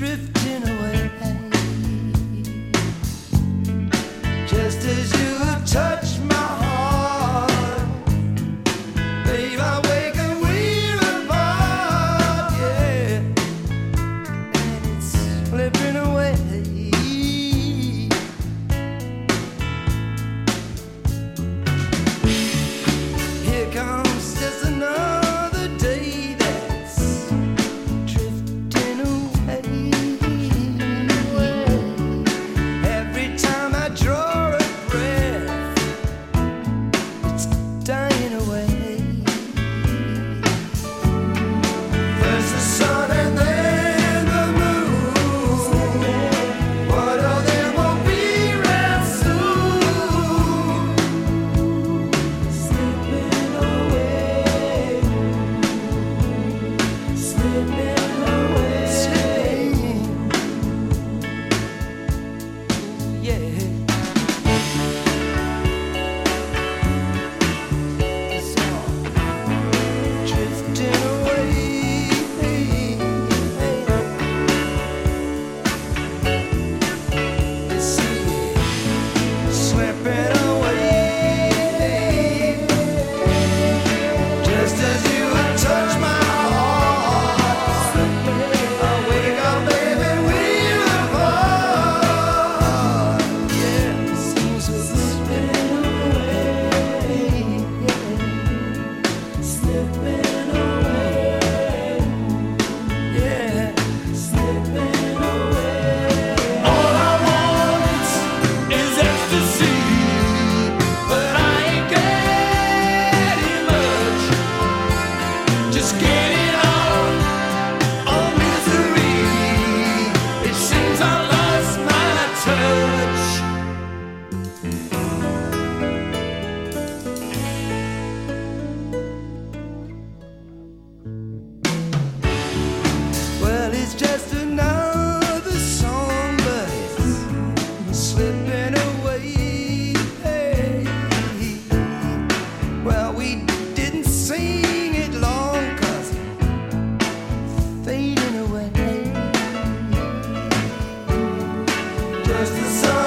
drifting sing it long, cause fading away. Just the sun